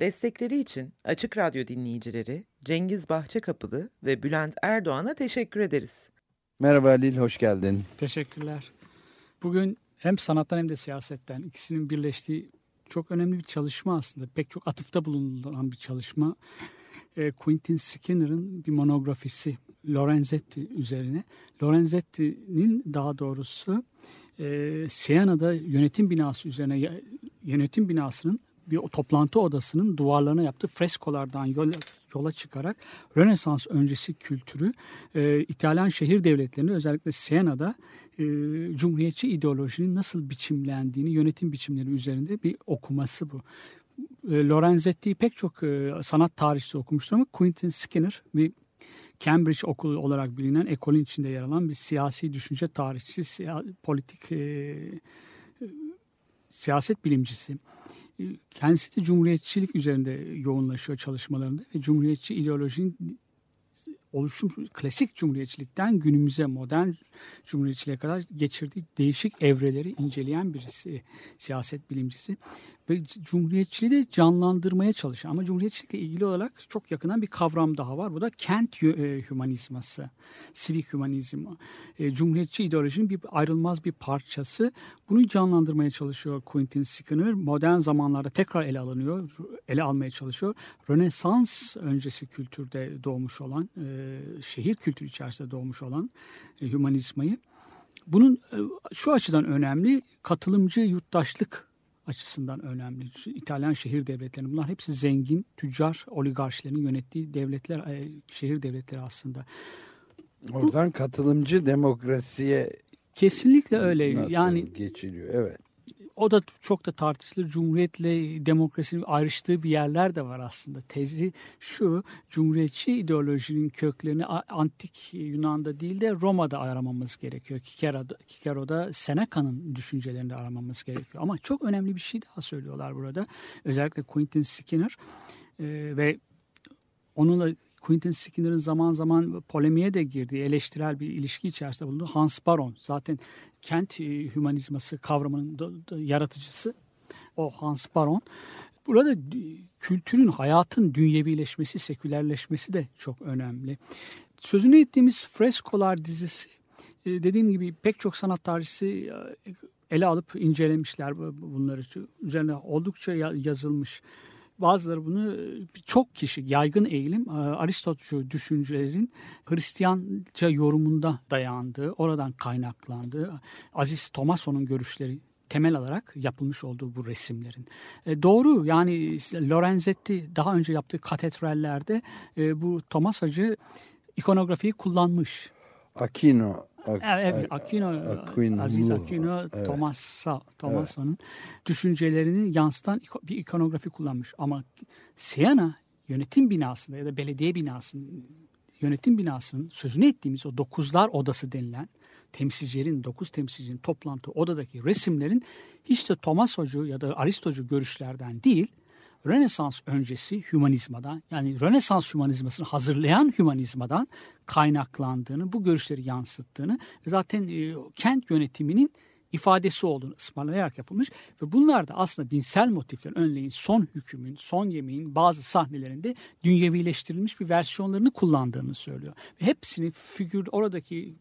Destekleri için Açık Radyo dinleyicileri Cengiz Bahçekapılı ve Bülent Erdoğan'a teşekkür ederiz. Merhaba Halil, hoş geldin. Teşekkürler. Bugün hem sanattan hem de siyasetten ikisinin birleştiği çok önemli bir çalışma aslında. Pek çok atıfta bulunan bir çalışma. E, Quentin Skinner'ın bir monografisi Lorenzetti üzerine. Lorenzetti'nin daha doğrusu e, Siena'da yönetim binası üzerine yönetim binasının bir toplantı odasının duvarlarına yaptığı freskolardan yola, yola çıkarak Rönesans öncesi kültürü e, İtalyan şehir devletlerinde özellikle Siena'da e, cumhuriyetçi ideolojinin nasıl biçimlendiğini yönetim biçimleri üzerinde bir okuması bu. E, Lorenzetti'yi pek çok e, sanat tarihçisi okumuştur ama Quentin Skinner bir Cambridge okulu olarak bilinen ekolün içinde yer alan bir siyasi düşünce tarihçisi, siya, politik e, e, siyaset bilimcisi. Kendisi de cumhuriyetçilik üzerinde yoğunlaşıyor çalışmalarında ve cumhuriyetçi ideolojinin oluşum klasik cumhuriyetçilikten günümüze modern cumhuriyetçiliğe kadar geçirdiği değişik evreleri inceleyen birisi siyaset bilimcisi ve cumhuriyetçiliği de canlandırmaya çalışan ama cumhuriyetçilikle ilgili olarak çok yakından bir kavram daha var. Bu da kent e, hümanizması, sivik hümanizm. E, cumhuriyetçi ideolojinin bir ayrılmaz bir parçası. Bunu canlandırmaya çalışıyor Quentin Skinner. Modern zamanlarda tekrar ele alınıyor, ele almaya çalışıyor. Rönesans öncesi kültürde doğmuş olan, e, şehir kültürü içerisinde doğmuş olan hümanizmayı. Bunun şu açıdan önemli, katılımcı yurttaşlık açısından önemli. İtalyan şehir devletleri bunlar hepsi zengin, tüccar, oligarşilerin yönettiği devletler, şehir devletleri aslında. Oradan Bu, katılımcı demokrasiye kesinlikle öyle. Yani geçiliyor. Evet o da çok da tartışılır. Cumhuriyetle demokrasinin ayrıştığı bir yerler de var aslında. Tezi şu, cumhuriyetçi ideolojinin köklerini antik Yunan'da değil de Roma'da aramamız gerekiyor. Kikero'da, Kikero'da Seneca'nın düşüncelerini aramamız gerekiyor. Ama çok önemli bir şey daha söylüyorlar burada. Özellikle Quentin Skinner e, ve onunla Quentin Skinner'ın zaman zaman polemiğe de girdiği eleştirel bir ilişki içerisinde bulunduğu Hans Baron. Zaten kent e, hümanizması kavramının da, da yaratıcısı o Hans Baron. Burada kültürün, hayatın dünyevileşmesi, sekülerleşmesi de çok önemli. Sözünü ettiğimiz Freskolar dizisi e, dediğim gibi pek çok sanat tarihçisi e, ele alıp incelemişler bunları. Üzerine oldukça yazılmış. Bazıları bunu çok kişi yaygın eğilim Aristotelcu düşüncelerin Hristiyanca yorumunda dayandığı, oradan kaynaklandığı Aziz Tomason'un görüşleri temel alarak yapılmış olduğu bu resimlerin. E, doğru yani Lorenzetti daha önce yaptığı katedrallerde e, bu Tomas Hacı ikonografiyi kullanmış. Aquino Ak evet, Aquino, Aquino, Aziz Aquino, evet. Thomas, Thomason'un evet. düşüncelerini yansıtan bir ikonografi kullanmış. Ama Siena yönetim binasında ya da belediye binasının yönetim binasının sözünü ettiğimiz o dokuzlar odası denilen temsilcilerin, dokuz temsilcinin toplantı odadaki resimlerin hiç de Thomas Hocu ya da Aristocu görüşlerden değil, Rönesans öncesi hümanizmadan yani Rönesans hümanizmasını hazırlayan hümanizmadan kaynaklandığını, bu görüşleri yansıttığını ve zaten e, kent yönetiminin ifadesi olduğunu ısmarlayarak yapılmış ve bunlar da aslında dinsel motiflerin örneğin son hükümün, son yemeğin bazı sahnelerinde dünyevileştirilmiş bir versiyonlarını kullandığını söylüyor. Ve hepsini figür oradaki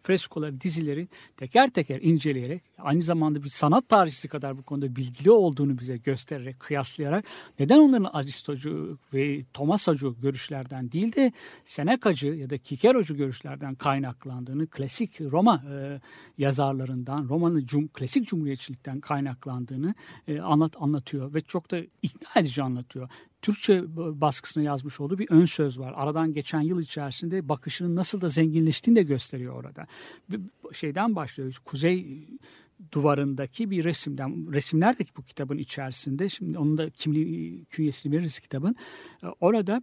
freskoları, dizileri teker teker inceleyerek aynı zamanda bir sanat tarihçisi kadar bu konuda bilgili olduğunu bize göstererek, kıyaslayarak neden onların Aristocu ve Tomasacı görüşlerden değil de Senecacı ya da Kikerocu görüşlerden kaynaklandığını klasik Roma e, yazarlarından, Roma Osmanlı cum, klasik cumhuriyetçilikten kaynaklandığını e, anlat anlatıyor ve çok da ikna edici anlatıyor. Türkçe baskısına yazmış olduğu bir ön söz var. Aradan geçen yıl içerisinde bakışının nasıl da zenginleştiğini de gösteriyor orada. Bir şeyden başlıyor. Kuzey duvarındaki bir resimden. Resimler de bu kitabın içerisinde. Şimdi onun da kimliği künyesini veririz kitabın. E, orada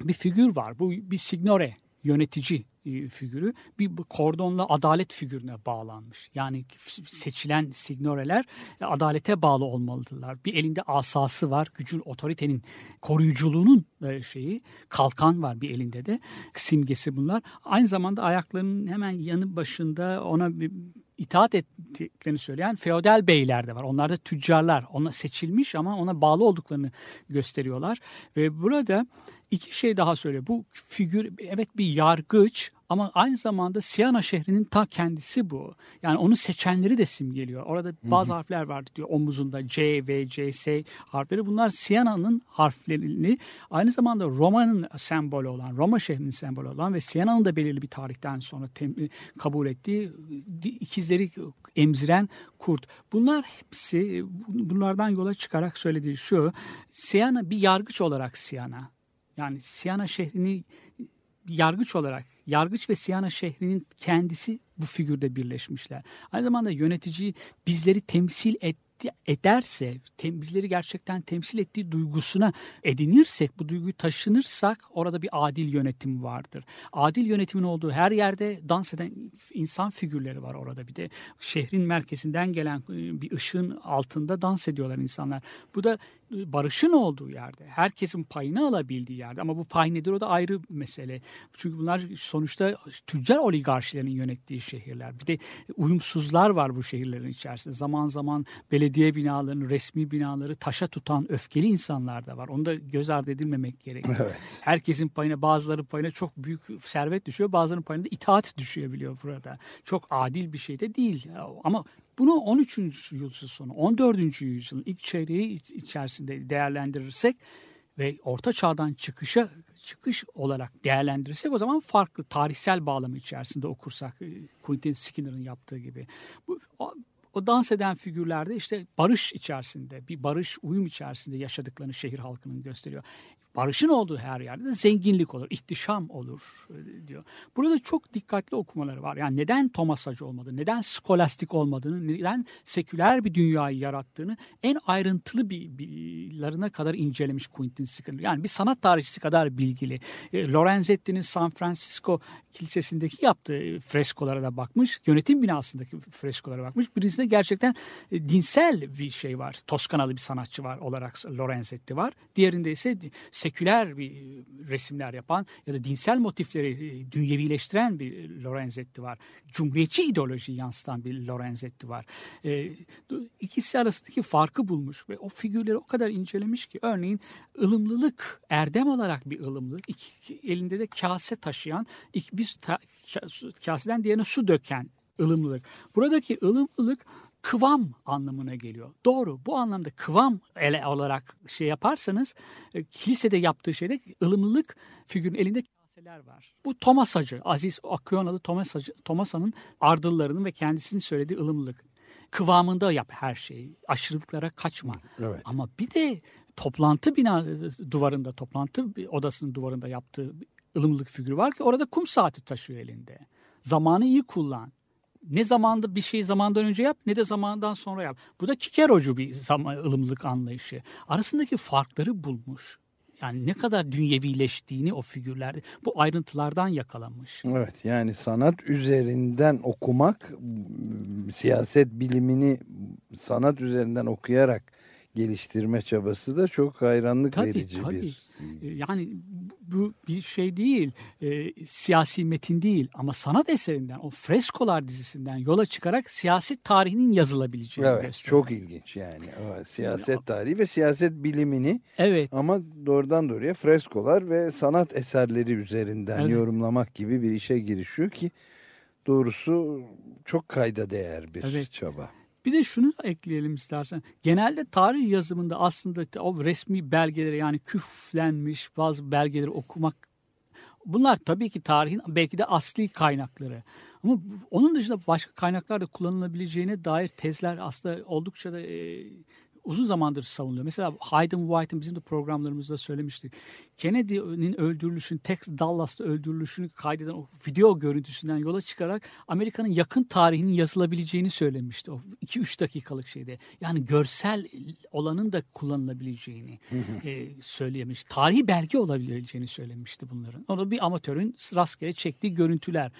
bir figür var. Bu bir signore yönetici e, figürü bir kordonla adalet figürüne bağlanmış. Yani seçilen signoreler e, adalete bağlı olmalıdırlar. Bir elinde asası var, gücün, otoritenin, koruyuculuğunun e, şeyi, kalkan var bir elinde de simgesi bunlar. Aynı zamanda ayaklarının hemen yanı başında ona bir itaat ettiklerini söyleyen feodal beyler de var. Onlar da tüccarlar. Ona seçilmiş ama ona bağlı olduklarını gösteriyorlar. Ve burada iki şey daha söylüyor. Bu figür evet bir yargıç ama aynı zamanda Siyana şehrinin ta kendisi bu. Yani onu seçenleri de simgeliyor. Orada bazı Hı-hı. harfler vardı diyor omuzunda C, V, C, S harfleri. Bunlar Siyana'nın harflerini aynı zamanda Roma'nın sembolü olan, Roma şehrinin sembolü olan ve Siyana'nın da belirli bir tarihten sonra tem- kabul ettiği ikizleri emziren kurt. Bunlar hepsi bunlardan yola çıkarak söylediği şu. Siyana bir yargıç olarak Siyana. Yani Siyana şehrini yargıç olarak, yargıç ve Siyana şehrinin kendisi bu figürde birleşmişler. Aynı zamanda yönetici bizleri temsil et ederse, bizleri gerçekten temsil ettiği duygusuna edinirsek, bu duyguyu taşınırsak orada bir adil yönetim vardır. Adil yönetimin olduğu her yerde dans eden insan figürleri var orada bir de. Şehrin merkezinden gelen e, bir ışığın altında dans ediyorlar insanlar. Bu da barışın olduğu yerde, herkesin payını alabildiği yerde ama bu pay nedir o da ayrı mesele. Çünkü bunlar sonuçta tüccar oligarşilerin yönettiği şehirler. Bir de uyumsuzlar var bu şehirlerin içerisinde. Zaman zaman belediye binalarını, resmi binaları taşa tutan öfkeli insanlar da var. Onu da göz ardı edilmemek gerekiyor. Evet. Herkesin payına, bazıların payına çok büyük servet düşüyor, bazılarının payına da itaat düşebiliyor burada. Çok adil bir şey de değil. Ama bunu 13. yüzyıl sonu, 14. yüzyılın ilk çeyreği içerisinde değerlendirirsek ve orta çağdan çıkışa çıkış olarak değerlendirirsek o zaman farklı tarihsel bağlamı içerisinde okursak e, Quentin Skinner'ın yaptığı gibi. Bu, o, o dans eden figürlerde işte barış içerisinde, bir barış uyum içerisinde yaşadıklarını şehir halkının gösteriyor barışın olduğu her yerde de zenginlik olur, ihtişam olur e, diyor. Burada çok dikkatli okumaları var. Yani neden Thomasacı olmadığını, neden skolastik olmadığını, neden seküler bir dünyayı yarattığını en ayrıntılı bir, birlerine kadar incelemiş Quentin Skinner. Yani bir sanat tarihçisi kadar bilgili. E, Lorenzetti'nin San Francisco Kilisesi'ndeki yaptığı freskolara da bakmış. Yönetim binasındaki freskolara bakmış. Birisinde gerçekten e, dinsel bir şey var. Toskanalı bir sanatçı var olarak Lorenzetti var. Diğerinde ise seküler bir resimler yapan ya da dinsel motifleri e, dünyevileştiren bir Lorenzetti var. Cumhuriyetçi ideoloji yansıtan bir Lorenzetti var. E, ikisi arasındaki farkı bulmuş ve o figürleri o kadar incelemiş ki örneğin ılımlılık, erdem olarak bir ılımlılık, iki, elinde de kase taşıyan, iki, bir ta, kaseden diğerine su döken ılımlılık. Buradaki ılımlılık kıvam anlamına geliyor. Doğru bu anlamda kıvam ele olarak şey yaparsanız e, kilisede yaptığı şeyde ılımlılık figürün elinde kaseler var. Bu Thomasacı, Aziz Akyonalı Thomasacı, Thomasa'nın ardıllarının ve kendisinin söylediği ılımlılık. Kıvamında yap her şeyi. Aşırılıklara kaçma. Evet. Ama bir de toplantı bina duvarında, toplantı odasının duvarında yaptığı ılımlılık figürü var ki orada kum saati taşıyor elinde. Zamanı iyi kullan ne zamanda bir şeyi zamandan önce yap ne de zamandan sonra yap. Bu da Kikerocu bir zaman, ılımlılık anlayışı. Arasındaki farkları bulmuş. Yani ne kadar dünyevileştiğini o figürlerde bu ayrıntılardan yakalamış. Evet yani sanat üzerinden okumak siyaset bilimini sanat üzerinden okuyarak geliştirme çabası da çok hayranlık tabii, verici tabii. bir yani bu bir şey değil, e, siyasi metin değil ama sanat eserinden, o freskolar dizisinden yola çıkarak siyaset tarihinin yazılabileceğini evet, gösteriyor. Çok ilginç yani. O, siyaset tarihi ve siyaset bilimini evet. ama doğrudan doğruya freskolar ve sanat eserleri üzerinden evet. yorumlamak gibi bir işe girişiyor ki doğrusu çok kayda değer bir evet. çaba. Bir de şunu da ekleyelim istersen. Genelde tarih yazımında aslında o resmi belgeleri yani küflenmiş bazı belgeleri okumak bunlar tabii ki tarihin belki de asli kaynakları. Ama onun dışında başka kaynaklar da kullanılabileceğine dair tezler aslında oldukça da e, uzun zamandır savunuyor. Mesela Hayden White'ın bizim de programlarımızda söylemiştik. Kennedy'nin öldürülüşünün, Texas Dallas'ta öldürülüşünü kaydeden o video görüntüsünden yola çıkarak Amerika'nın yakın tarihinin yazılabileceğini söylemişti. O 2-3 dakikalık şeyde. Yani görsel olanın da kullanılabileceğini e, söylemiş. Tarihi belge olabileceğini söylemişti bunların. O da bir amatörün rastgele çektiği görüntüler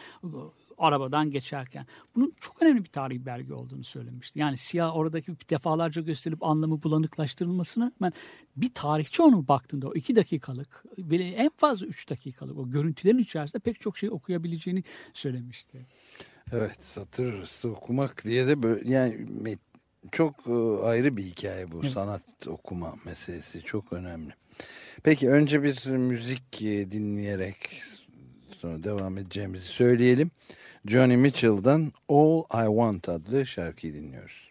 arabadan geçerken. Bunun çok önemli bir tarihi belge olduğunu söylemişti. Yani siyah oradaki defalarca gösterilip anlamı bulanıklaştırılmasına ben bir tarihçi onu baktığında o iki dakikalık ve en fazla üç dakikalık o görüntülerin içerisinde pek çok şey okuyabileceğini söylemişti. Evet satır okumak diye de böyle yani çok e, ayrı bir hikaye bu evet. sanat okuma meselesi çok önemli. Peki önce bir müzik e, dinleyerek sonra devam edeceğimizi söyleyelim. Johnny Mitchell'dan All I Want adlı şarkıyı dinliyoruz.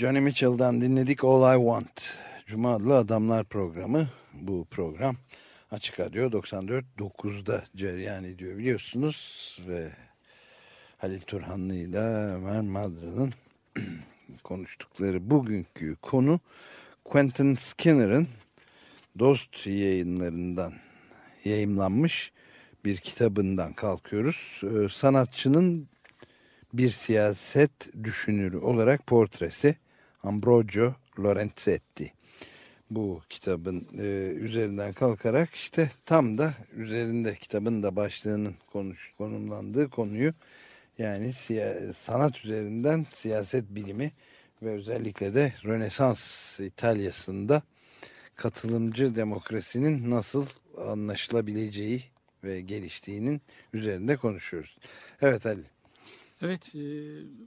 Johnny Mitchell'dan dinledik All I Want. Cuma adlı Adamlar programı. Bu program Açık Radyo 94.9'da cereyan ediyor biliyorsunuz. Ve Halil Turhanlı ile Ömer Madra'nın konuştukları bugünkü konu Quentin Skinner'ın Dost yayınlarından yayımlanmış bir kitabından kalkıyoruz. Ee, sanatçının bir siyaset düşünürü olarak portresi Ambrogio Lorenzetti. Bu kitabın e, üzerinden kalkarak işte tam da üzerinde kitabın da başlığının konuş, konumlandığı konuyu yani sanat üzerinden siyaset bilimi ve özellikle de Rönesans İtalya'sında katılımcı demokrasinin nasıl anlaşılabileceği ve geliştiğinin üzerinde konuşuyoruz. Evet Ali. Evet, e,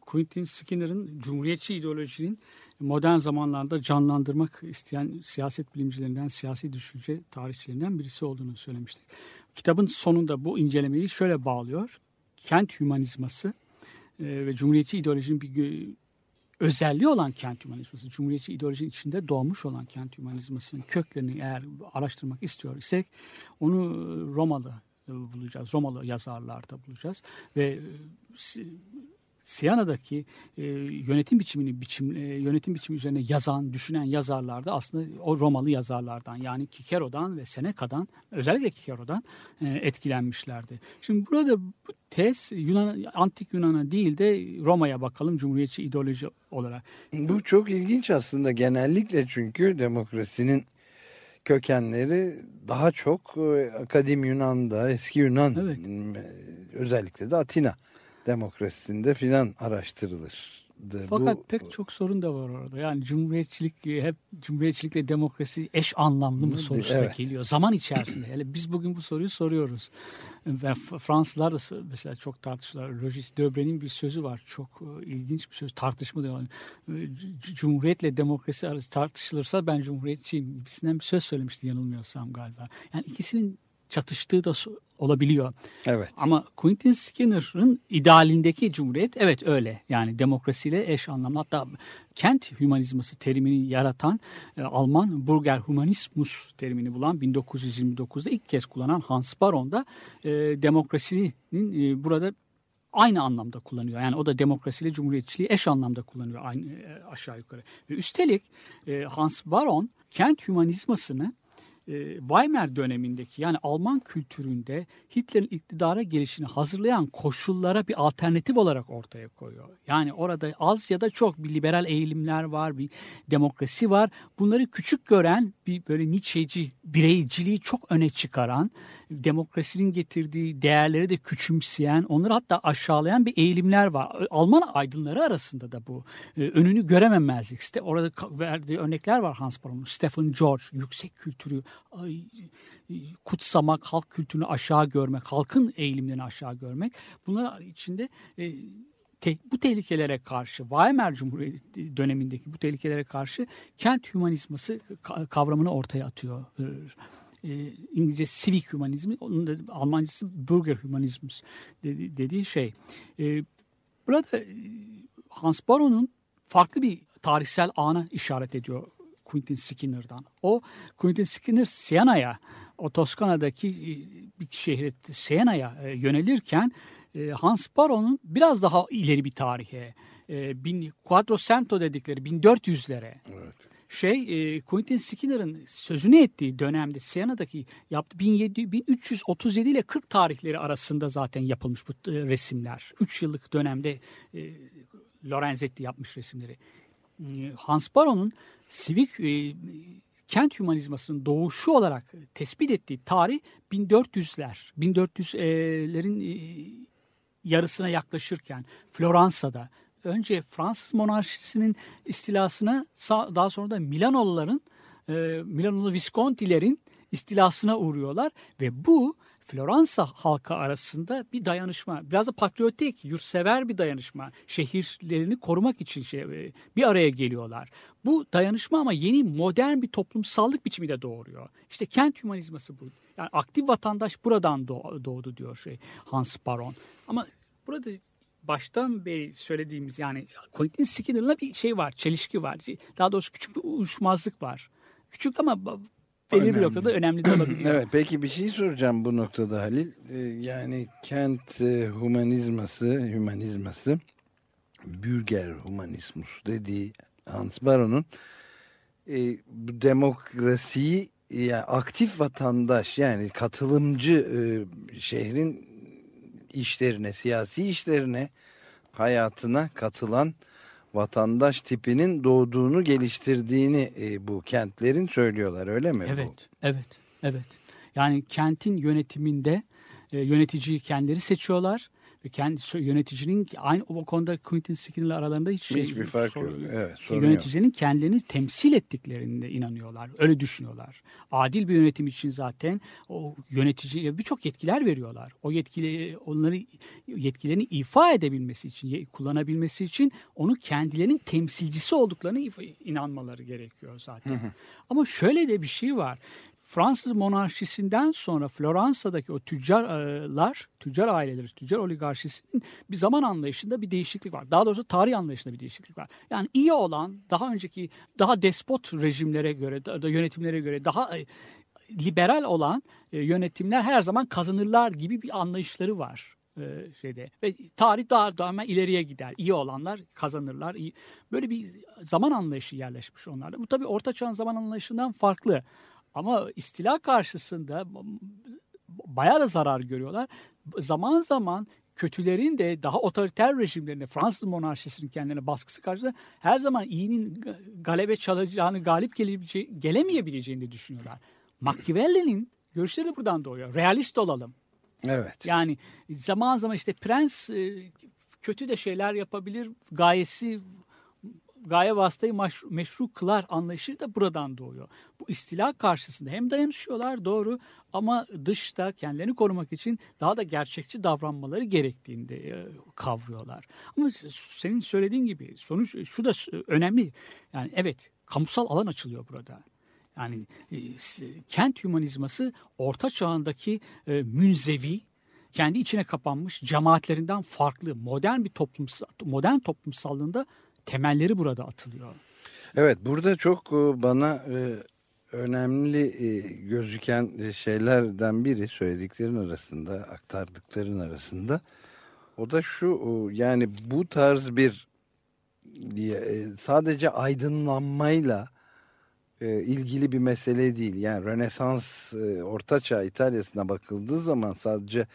Quentin Skinner'ın Cumhuriyetçi ideolojinin modern zamanlarda canlandırmak isteyen siyaset bilimcilerinden, siyasi düşünce tarihçilerinden birisi olduğunu söylemiştik. Kitabın sonunda bu incelemeyi şöyle bağlıyor. Kent hümanizması e, ve Cumhuriyetçi ideolojinin bir özelliği olan kent hümanizması, Cumhuriyetçi ideolojinin içinde doğmuş olan kent hümanizmasının köklerini eğer araştırmak istiyor isek onu Romalı bulacağız. Romalı yazarlarda bulacağız ve e, Siyana'daki e, yönetim biçimini biçim e, yönetim biçimi üzerine yazan, düşünen yazarlar da aslında o Romalı yazarlardan yani Kicero'dan ve Seneca'dan özellikle Kicero'dan e, etkilenmişlerdi. Şimdi burada bu tez Yunan antik Yunan'a değil de Roma'ya bakalım Cumhuriyetçi ideoloji olarak. Bu çok ilginç aslında genellikle çünkü demokrasinin kökenleri daha çok e, Akadim Yunan'da, eski Yunan evet. özellikle de Atina demokrasisinde filan araştırılır. Fakat Bu, pek çok sorun da var orada. Yani cumhuriyetçilik hep cumhuriyetçilikle demokrasi eş anlamlı mı sonuçta evet. geliyor. Zaman içerisinde. Hele biz bugün bu soruyu soruyoruz. Ve Fransızlar da mesela çok tartışıyorlar. Rogis Döbre'nin bir sözü var. Çok e, ilginç bir söz. Tartışma diyor. E, cumhuriyetle demokrasi arası tartışılırsa ben cumhuriyetçiyim gibisinden bir söz söylemişti yanılmıyorsam galiba. Yani ikisinin çatıştığı da olabiliyor. Evet. Ama Quentin Skinner'ın idealindeki cumhuriyet evet öyle. Yani demokrasiyle eş anlamlı. Hatta kent hümanizması terimini yaratan e, Alman Burger Humanismus terimini bulan 1929'da ilk kez kullanan Hans Baron da e, demokrasinin e, burada aynı anlamda kullanıyor. Yani o da demokrasiyle cumhuriyetçiliği eş anlamda kullanıyor aynı e, aşağı yukarı. Ve üstelik e, Hans Baron kent hümanizmasını e, Weimar dönemindeki yani Alman kültüründe Hitler'in iktidara gelişini hazırlayan koşullara bir alternatif olarak ortaya koyuyor. Yani orada az ya da çok bir liberal eğilimler var, bir demokrasi var. Bunları küçük gören bir böyle Nietzsche'ci bireyciliği çok öne çıkaran, demokrasinin getirdiği değerleri de küçümseyen, onları hatta aşağılayan bir eğilimler var. Alman aydınları arasında da bu e, önünü görememezlik. Orada verdiği örnekler var Hans Baron'un. Stephen George, yüksek kültürü kutsamak, halk kültürünü aşağı görmek, halkın eğilimlerini aşağı görmek. Bunlar içinde e, te, bu tehlikelere karşı Weimar Cumhuriyeti dönemindeki bu tehlikelere karşı kent hümanizması kavramını ortaya atıyor. E, İngilizce civic humanizmi, onun da Almancası Bürger Humanismus dedi, dediği şey. E, burada e, Hans Baron'un farklı bir tarihsel ana işaret ediyor Quentin Skinner'dan. O Quentin Skinner Siena'ya, o Toskana'daki e, bir şehre Siena'ya e, yönelirken e, Hans Baron'un biraz daha ileri bir tarihe, Quattrocento dedikleri 1400'lere evet. şey Quentin Skinner'ın sözünü ettiği dönemde Siena'daki yaptı 1337 ile 40 tarihleri arasında zaten yapılmış bu resimler. 3 yıllık dönemde Lorenzetti yapmış resimleri. Hans Baron'un sivik e, kent hümanizmasının doğuşu olarak tespit ettiği tarih 1400'ler. 1400'lerin e, yarısına yaklaşırken Floransa'da önce Fransız monarşisinin istilasına daha sonra da Milanoluların e, Milanolu Viscontilerin istilasına uğruyorlar ve bu Floransa halkı arasında bir dayanışma, biraz da patriotik, yurtsever bir dayanışma. Şehirlerini korumak için şey, e, bir araya geliyorlar. Bu dayanışma ama yeni modern bir toplumsallık biçimi de doğuruyor. İşte kent hümanizması bu. Yani aktif vatandaş buradan doğdu diyor şey Hans Baron. Ama burada baştan beri söylediğimiz yani Quentin Skinner'la bir şey var, çelişki var. Daha doğrusu küçük bir uyuşmazlık var. Küçük ama belirli bir noktada önemli de olabiliyor. evet, peki bir şey soracağım bu noktada Halil. Ee, yani kent e, humanizması, humanizması, bürger humanismus dediği Hans Baron'un e, bu demokrasiyi yani aktif vatandaş yani katılımcı e, şehrin işlerine, siyasi işlerine hayatına katılan vatandaş tipinin doğduğunu geliştirdiğini e, bu kentlerin söylüyorlar öyle mi? Evet, bu? evet, evet. Yani kentin yönetiminde e, yöneticiyi kendileri seçiyorlar kendi yöneticinin aynı o konuda Quentin Skinner aralarında hiç şey, hiçbir fark sor, yok. Evet, yöneticilerin yok. kendilerini temsil ettiklerine inanıyorlar. Öyle düşünüyorlar. Adil bir yönetim için zaten o yöneticiye birçok yetkiler veriyorlar. O yetkileri onları yetkilerini ifa edebilmesi için, kullanabilmesi için onu kendilerinin temsilcisi olduklarını inanmaları gerekiyor zaten. Hı hı. Ama şöyle de bir şey var. Fransız monarşisinden sonra Floransa'daki o tüccarlar, tüccar aileleri, tüccar oligarşisinin bir zaman anlayışında bir değişiklik var. Daha doğrusu tarih anlayışında bir değişiklik var. Yani iyi olan daha önceki daha despot rejimlere göre, da yönetimlere göre daha e, liberal olan e, yönetimler her zaman kazanırlar gibi bir anlayışları var e, şeyde ve tarih daha daha ileriye gider. İyi olanlar kazanırlar. Böyle bir zaman anlayışı yerleşmiş onlarda. Bu tabii orta çağın zaman anlayışından farklı. Ama istila karşısında bayağı da zarar görüyorlar. Zaman zaman kötülerin de daha otoriter rejimlerine Fransız monarşisinin kendilerine baskısı karşısında her zaman iyinin galebe çalacağını, galip gelemeyebileceğini düşünüyorlar. Machiavelli'nin görüşleri de buradan doğuyor. Realist olalım. Evet. Yani zaman zaman işte prens e, kötü de şeyler yapabilir. Gayesi gaye vasıtayı meşru kılar anlayışı da buradan doğuyor. Bu istila karşısında hem dayanışıyorlar doğru ama dışta kendilerini korumak için daha da gerçekçi davranmaları gerektiğini de e, kavruyorlar. Ama senin söylediğin gibi sonuç şu da önemli. Yani evet kamusal alan açılıyor burada. Yani e, kent hümanizması orta çağındaki e, münzevi, kendi içine kapanmış cemaatlerinden farklı modern bir toplumsal modern toplumsallığında temelleri burada atılıyor. Evet burada çok e, bana e, önemli e, gözüken şeylerden biri söylediklerin arasında aktardıkların arasında o da şu yani bu tarz bir sadece aydınlanmayla ilgili bir mesele değil. Yani Rönesans Ortaçağ İtalya'sına bakıldığı zaman sadece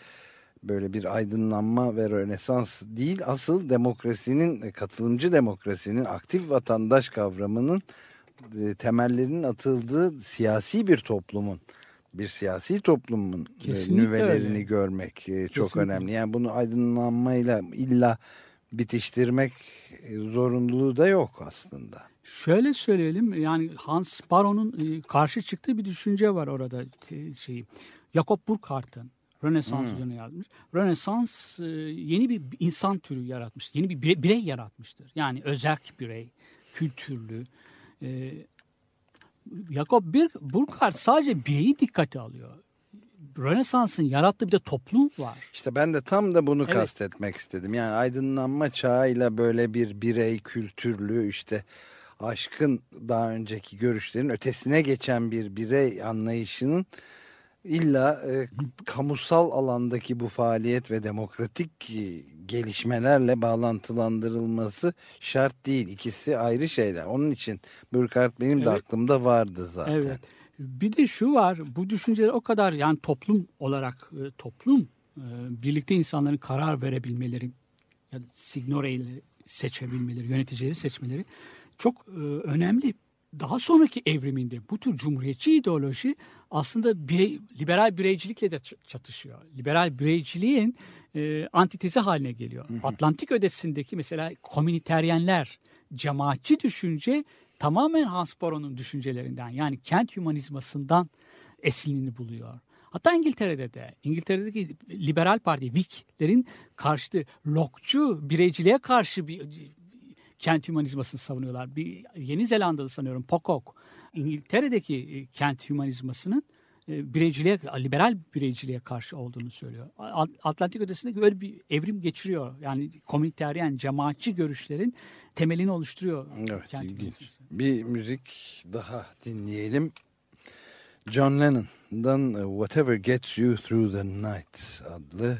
böyle bir aydınlanma ve rönesans değil asıl demokrasinin katılımcı demokrasinin aktif vatandaş kavramının e, temellerinin atıldığı siyasi bir toplumun bir siyasi toplumun e, Kesinlikle nüvelerini öyle. görmek e, çok Kesinlikle. önemli. Yani bunu aydınlanmayla illa bitiştirmek zorunluluğu da yok aslında. Şöyle söyleyelim yani Hans Baron'un karşı çıktığı bir düşünce var orada şey Jakob Burckhardt'ın Rönesans hmm. üzerine yazmış. Rönesans e, yeni bir insan türü yaratmış. Yeni bir birey, birey yaratmıştır. Yani özerk birey, kültürlü. E, Jakob Burckhardt sadece bireyi dikkate alıyor. Rönesans'ın yarattığı bir de toplum var. İşte ben de tam da bunu evet. kastetmek istedim. Yani aydınlanma çağıyla böyle bir birey kültürlü işte aşkın daha önceki görüşlerin ötesine geçen bir birey anlayışının illa e, kamusal alandaki bu faaliyet ve demokratik e, gelişmelerle bağlantılandırılması şart değil. İkisi ayrı şeyler. Onun için Burkhardt benim evet. de aklımda vardı zaten. Evet. Bir de şu var bu düşünceler o kadar yani toplum olarak e, toplum e, birlikte insanların karar verebilmeleri ya da signoreyle seçebilmeleri, yöneticileri seçmeleri çok önemli daha sonraki evriminde bu tür cumhuriyetçi ideoloji aslında birey, liberal bireycilikle de çatışıyor. Liberal bireyciliğin e, antitezi haline geliyor. Hı hı. Atlantik ödesindeki mesela komüniteryenler, cemaatçi düşünce tamamen Hans Baron'un düşüncelerinden yani kent hümanizmasından esinliğini buluyor. Hatta İngiltere'de de, İngiltere'deki liberal parti Whig'lerin karşıtı Locke'cu bireyciliğe karşı bir kent hümanizmasını savunuyorlar. Bir Yeni Zelandalı sanıyorum Pocock İngiltere'deki e, kent hümanizmasının e, bireyciliğe, liberal bireyciliğe karşı olduğunu söylüyor. Atlantik ötesinde öyle bir evrim geçiriyor. Yani komüniteryen, cemaatçi görüşlerin temelini oluşturuyor. Evet, ilginç. Bir müzik daha dinleyelim. John Lennon'dan Whatever Gets You Through the Night adlı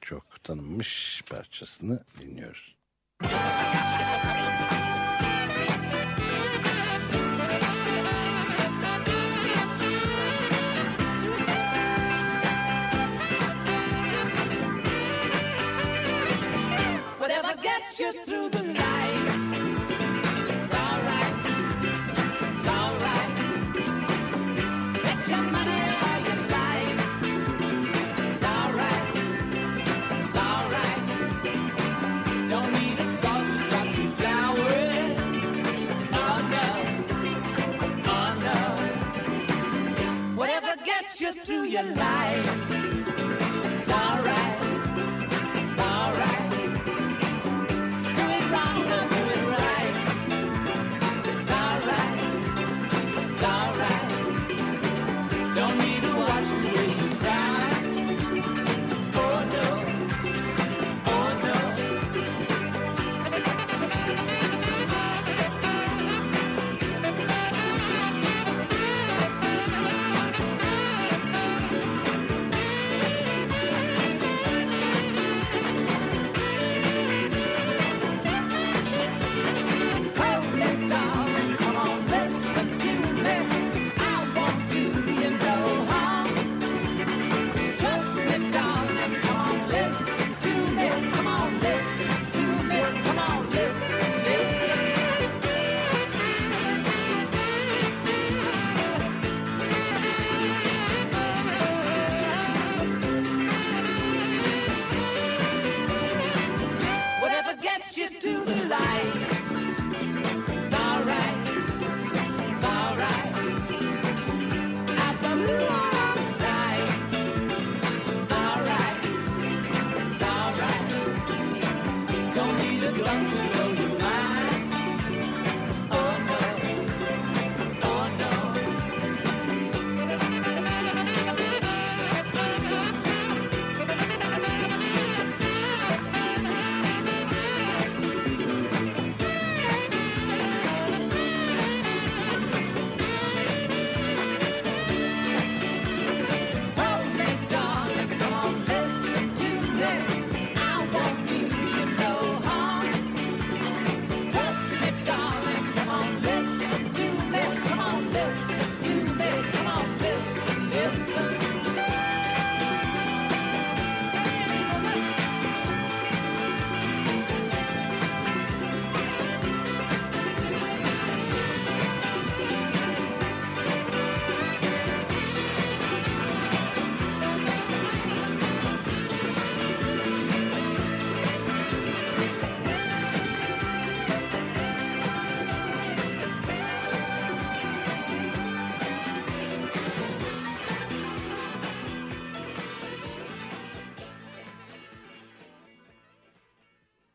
çok tanınmış parçasını dinliyoruz. alive.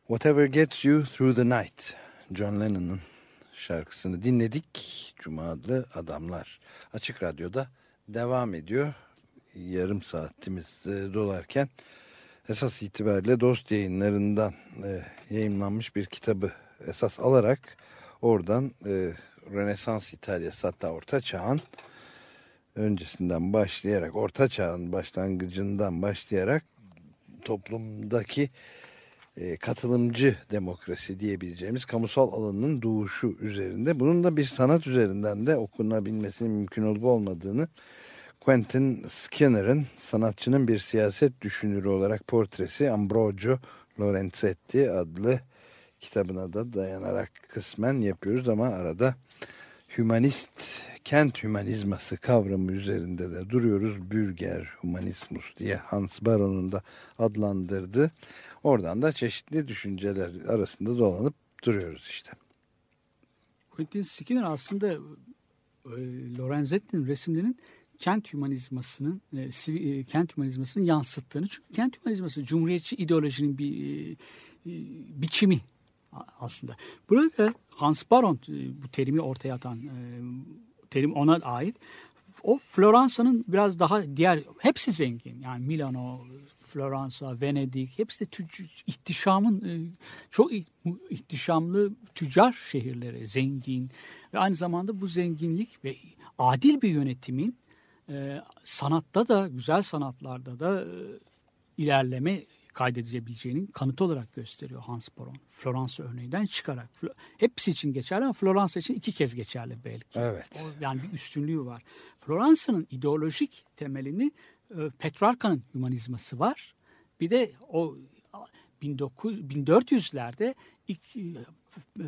Whatever Gets You Through the Night. John Lennon'ın şarkısını dinledik. Cuma adlı Adamlar. Açık Radyo'da devam ediyor. Yarım saatimiz e, dolarken esas itibariyle dost yayınlarından e, yayınlanmış bir kitabı esas alarak oradan e, Rönesans İtalya'sı hatta Orta Çağ'ın öncesinden başlayarak Orta Çağ'ın başlangıcından başlayarak toplumdaki e, katılımcı demokrasi diyebileceğimiz kamusal alanının doğuşu üzerinde. Bunun da bir sanat üzerinden de okunabilmesinin mümkün olup olmadığını Quentin Skinner'ın sanatçının bir siyaset düşünürü olarak portresi Ambrogio Lorenzetti adlı kitabına da dayanarak kısmen yapıyoruz ama arada hümanist, kent hümanizması kavramı üzerinde de duruyoruz. Bürger humanismus diye Hans Baron'un da adlandırdı. Oradan da çeşitli düşünceler arasında dolanıp duruyoruz işte. Quentin Skinner aslında e, Lorenzetti'nin resimlerinin kent hümanizmasının e, e, kent hümanizmasının yansıttığını çünkü kent hümanizması cumhuriyetçi ideolojinin bir e, e, biçimi aslında. Burada Hans Baron e, bu terimi ortaya atan terim ona ait. O Floransa'nın biraz daha diğer hepsi zengin. Yani Milano, Floransa, Venedik hepsi de ihtişamın e, çok ihtişamlı tüccar şehirleri, zengin ve aynı zamanda bu zenginlik ve adil bir yönetimin e, sanatta da güzel sanatlarda da e, ilerleme kaydedebileceğinin kanıtı olarak gösteriyor Hans Baron. Floransa örneğinden çıkarak. Hepsi için geçerli ama Floransa için iki kez geçerli belki. Evet. O, yani bir üstünlüğü var. Floransa'nın ideolojik temelini Petrarka'nın hümanizması var. Bir de o 1400'lerde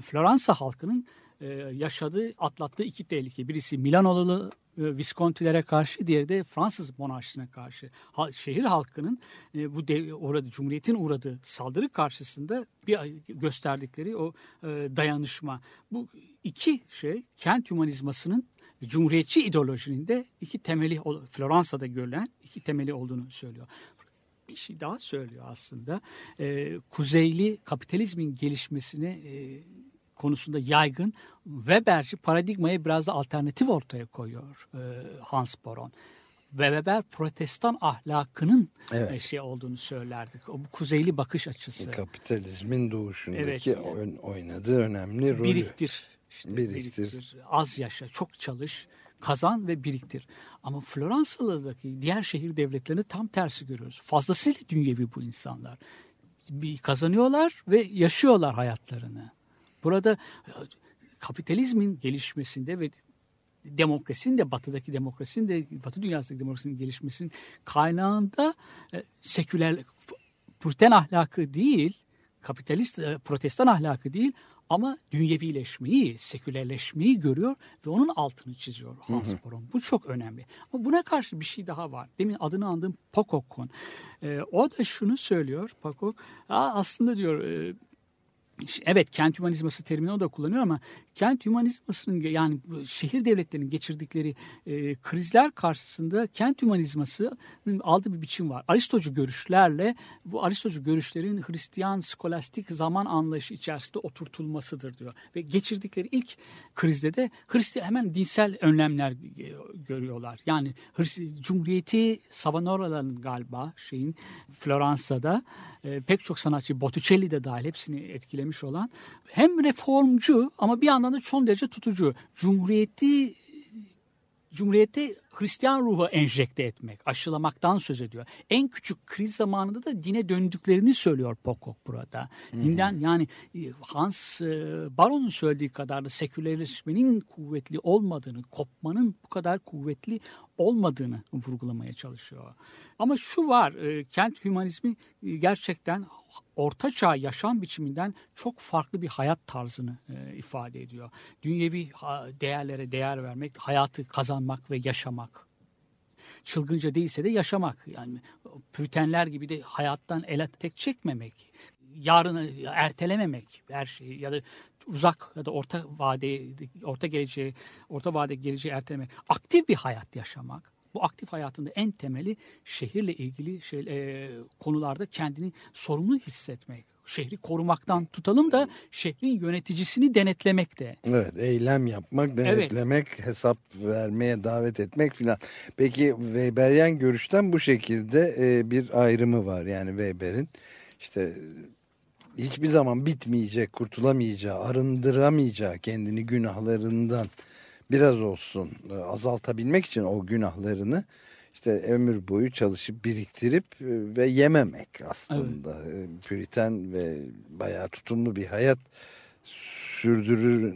Floransa halkının e, yaşadığı, atlattığı iki tehlike. Birisi Milanolu e, Viskontilere karşı, diğeri de Fransız monarşisine karşı. Şehir halkının e, bu dev, uğradı, Cumhuriyet'in uğradığı saldırı karşısında bir gösterdikleri o e, dayanışma. Bu iki şey kent humanizmasının Cumhuriyetçi ideolojinin de iki temeli, Floransa'da görülen iki temeli olduğunu söylüyor bir şey daha söylüyor aslında. E, kuzeyli kapitalizmin gelişmesine e, konusunda yaygın Weberci paradigmaya biraz da alternatif ortaya koyuyor e, Hans Boron. Ve Weber protestan ahlakının evet. E, şey olduğunu söylerdik. O bu kuzeyli bakış açısı. Kapitalizmin doğuşundaki evet. oynadığı önemli rolü. Biriktir. Işte, biriktir. biriktir. Az yaşa, çok çalış, kazan ve biriktir. Ama Floransalı'daki diğer şehir devletlerini tam tersi görüyoruz. Fazlasıyla dünyevi bu insanlar. Bir kazanıyorlar ve yaşıyorlar hayatlarını. Burada e, kapitalizmin gelişmesinde ve demokrasinin de batıdaki demokrasinin de batı dünyasındaki demokrasinin gelişmesinin kaynağında e, seküler Puriten ahlakı değil, kapitalist e, protestan ahlakı değil ama dünyevileşmeyi, sekülerleşmeyi görüyor ve onun altını çiziyor Hans Boron. Bu çok önemli. Ama buna karşı bir şey daha var. Demin adını andığım Pokok'un. E, o da şunu söylüyor Pokok. Aslında diyor e, Evet kent hümanizması terimini o da kullanıyor ama kent hümanizmasının yani şehir devletlerinin geçirdikleri e, krizler karşısında kent hümanizmasının aldığı bir biçim var. Aristocu görüşlerle bu Aristocu görüşlerin Hristiyan skolastik zaman anlayışı içerisinde oturtulmasıdır diyor. Ve geçirdikleri ilk krizde de Hristiyan hemen dinsel önlemler görüyorlar. Yani Hristi, Cumhuriyeti Savonara'ların galiba şeyin Floransa'da e, pek çok sanatçı Botticelli de dahil hepsini etkilemiş olan hem reformcu ama bir yandan da son derece tutucu. Cumhuriyeti Cumhuriyete Hristiyan ruhu enjekte etmek, aşılamaktan söz ediyor. En küçük kriz zamanında da dine döndüklerini söylüyor Pocock burada. Hmm. Dinden yani e, Hans e, Baron'un söylediği kadar da sekülerleşmenin kuvvetli olmadığını, kopmanın bu kadar kuvvetli olmadığını vurgulamaya çalışıyor. Ama şu var, e, kent hümanizmi gerçekten ortaçağ yaşam biçiminden çok farklı bir hayat tarzını e, ifade ediyor. Dünyevi değerlere değer vermek, hayatı kazanmak ve yaşamak. Çılgınca değilse de yaşamak. Yani püritenler gibi de hayattan ele tek çekmemek. Yarını ertelememek her şeyi ya da uzak ya da orta vade orta geleceği orta vade geleceği ertelemek. Aktif bir hayat yaşamak bu aktif hayatında en temeli şehirle ilgili şey, e, konularda kendini sorumlu hissetmek. Şehri korumaktan tutalım da şehrin yöneticisini denetlemek de. Evet eylem yapmak, denetlemek, evet. hesap vermeye davet etmek filan. Peki Weberyen görüşten bu şekilde e, bir ayrımı var. Yani Weber'in işte hiçbir zaman bitmeyecek, kurtulamayacağı, arındıramayacağı kendini günahlarından biraz olsun e, azaltabilmek için o günahlarını işte ömür boyu çalışıp biriktirip e, ve yememek aslında. Evet. Püriten ve bayağı tutumlu bir hayat sürdürür,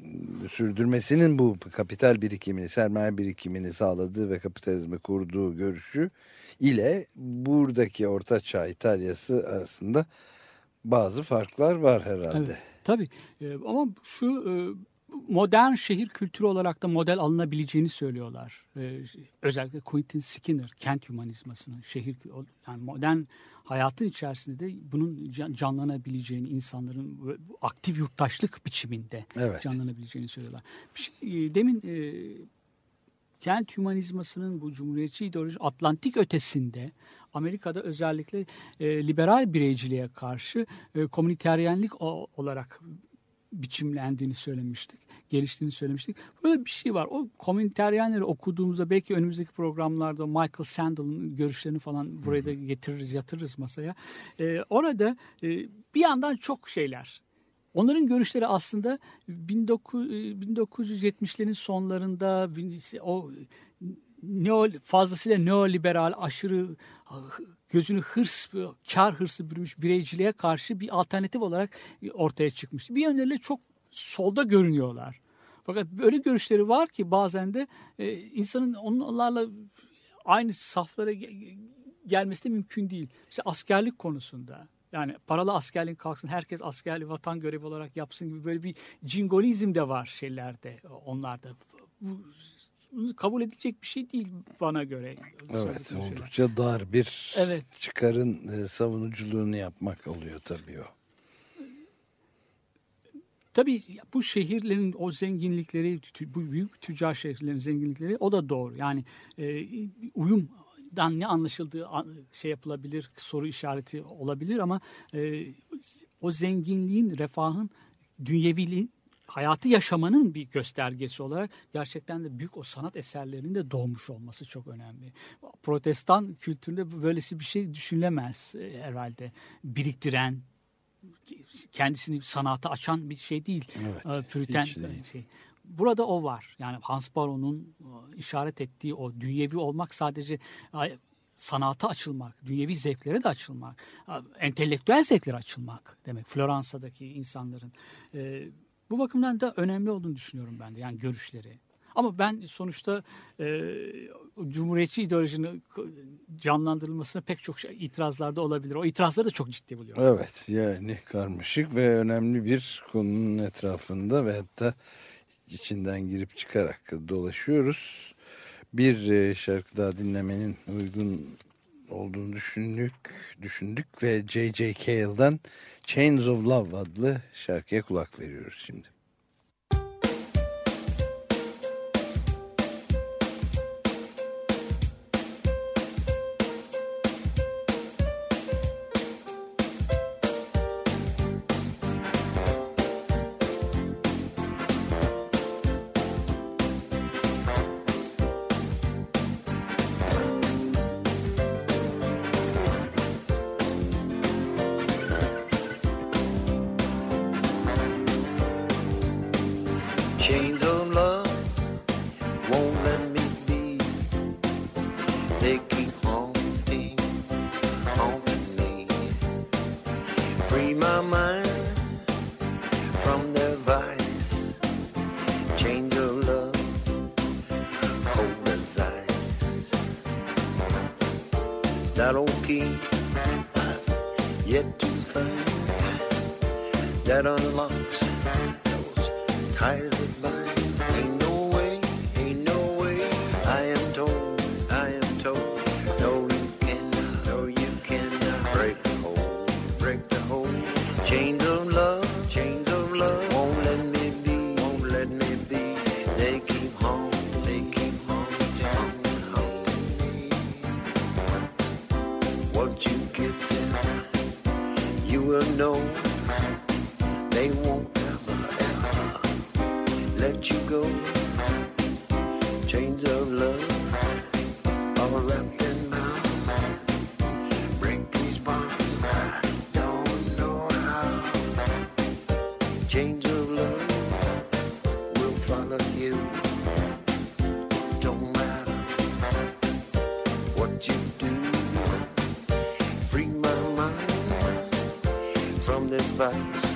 sürdürmesinin bu kapital birikimini, sermaye birikimini sağladığı ve kapitalizmi kurduğu görüşü ile buradaki Orta Çağ İtalyası arasında bazı farklar var herhalde. Evet, tabii ama şu e, modern şehir kültürü olarak da model alınabileceğini söylüyorlar. Ee, özellikle Quentin Skinner kent humanizmasının şehir yani modern hayatın içerisinde de bunun canlanabileceğini insanların aktif yurttaşlık biçiminde evet. canlanabileceğini söylüyorlar. Şey, e, demin e, kent humanizmasının bu cumhuriyetçi ideoloji Atlantik ötesinde Amerika'da özellikle e, liberal bireyciliğe karşı e, komüniteryenlik olarak biçimlendiğini söylemiştik, geliştiğini söylemiştik. Böyle bir şey var. O komüniteryenleri okuduğumuzda belki önümüzdeki programlarda Michael Sandel'ın görüşlerini falan buraya da getiririz, yatırırız masaya. Ee, orada e, bir yandan çok şeyler. Onların görüşleri aslında 1970'lerin e, sonlarında o neo, fazlasıyla neoliberal, aşırı gözünü hırs, kar hırsı bürümüş bireyciliğe karşı bir alternatif olarak ortaya çıkmış. Bir yönleriyle çok solda görünüyorlar. Fakat böyle görüşleri var ki bazen de e, insanın onlarla aynı saflara gelmesi de mümkün değil. Mesela askerlik konusunda Yani paralı askerlik kalksın, herkes askerli vatan görevi olarak yapsın gibi böyle bir cingolizm de var şeylerde, onlarda. Bu kabul edilecek bir şey değil bana göre. Evet, oldukça şeyler. dar bir evet. çıkarın e, savunuculuğunu yapmak oluyor tabii o. Tabii bu şehirlerin o zenginlikleri, bu büyük tüccar şehirlerin zenginlikleri o da doğru. Yani e, uyumdan ne anlaşıldığı şey yapılabilir, soru işareti olabilir ama e, o zenginliğin, refahın, dünyeviliğin hayatı yaşamanın bir göstergesi olarak gerçekten de büyük o sanat eserlerinde doğmuş olması çok önemli. Protestan kültüründe böylesi bir şey düşünülemez e, herhalde. Biriktiren, kendisini sanata açan bir şey değil. Evet, e, Püriten şey. Burada o var. Yani Hans Baron'un e, işaret ettiği o dünyevi olmak sadece sanata açılmak, dünyevi zevklere de açılmak, entelektüel zevklere açılmak demek. Floransa'daki insanların. Bu bakımdan da önemli olduğunu düşünüyorum ben de yani görüşleri. Ama ben sonuçta e, Cumhuriyetçi ideolojinin canlandırılmasına pek çok şey, itirazlarda olabilir. O itirazları da çok ciddi buluyorum. Evet yani karmaşık ve önemli bir konunun etrafında ve hatta içinden girip çıkarak dolaşıyoruz. Bir e, şarkı daha dinlemenin uygun olduğunu düşündük, düşündük ve J.J. Cale'dan Chains of Love adlı şarkıya kulak veriyoruz şimdi. Change of love will follow you. Don't matter what you do. Free my mind from this vice.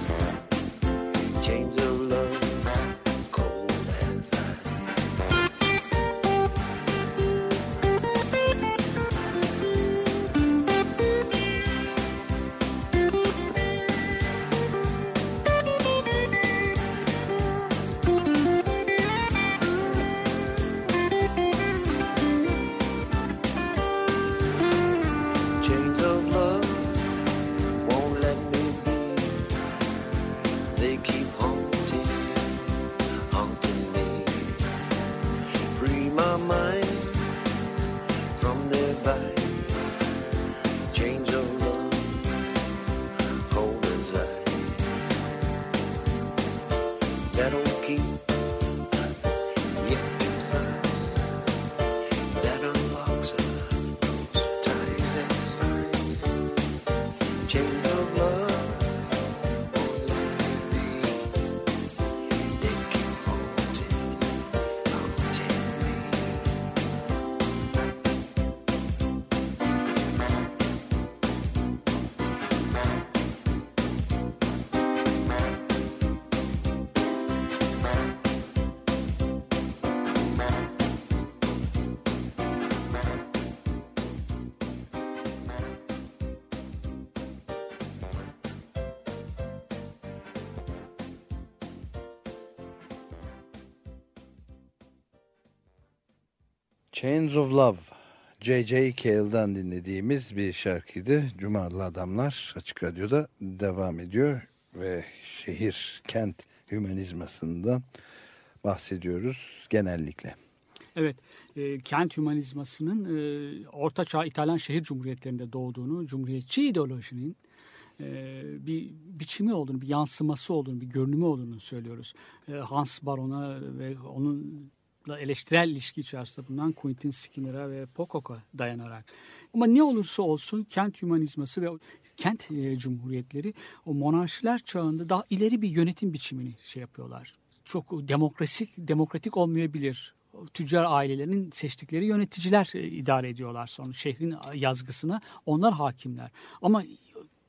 Chains of Love, J.J. Cale'dan dinlediğimiz bir şarkıydı. Cumalı Adamlar Açık Radyo'da devam ediyor ve şehir, kent hümanizmasından bahsediyoruz genellikle. Evet, e, kent hümanizmasının e, Orta Çağ İtalyan şehir cumhuriyetlerinde doğduğunu, cumhuriyetçi ideolojinin e, bir biçimi olduğunu, bir yansıması olduğunu, bir görünümü olduğunu söylüyoruz. E, Hans Baron'a ve onun eleştirel ilişki içerisinde bulunan Quentin Skinner'a ve Pocock'a dayanarak. Ama ne olursa olsun kent hümanizması ve kent e, cumhuriyetleri o monarşiler çağında daha ileri bir yönetim biçimini şey yapıyorlar. Çok demokratik demokratik olmayabilir. Tüccar ailelerinin seçtikleri yöneticiler e, idare ediyorlar sonra şehrin yazgısına onlar hakimler. Ama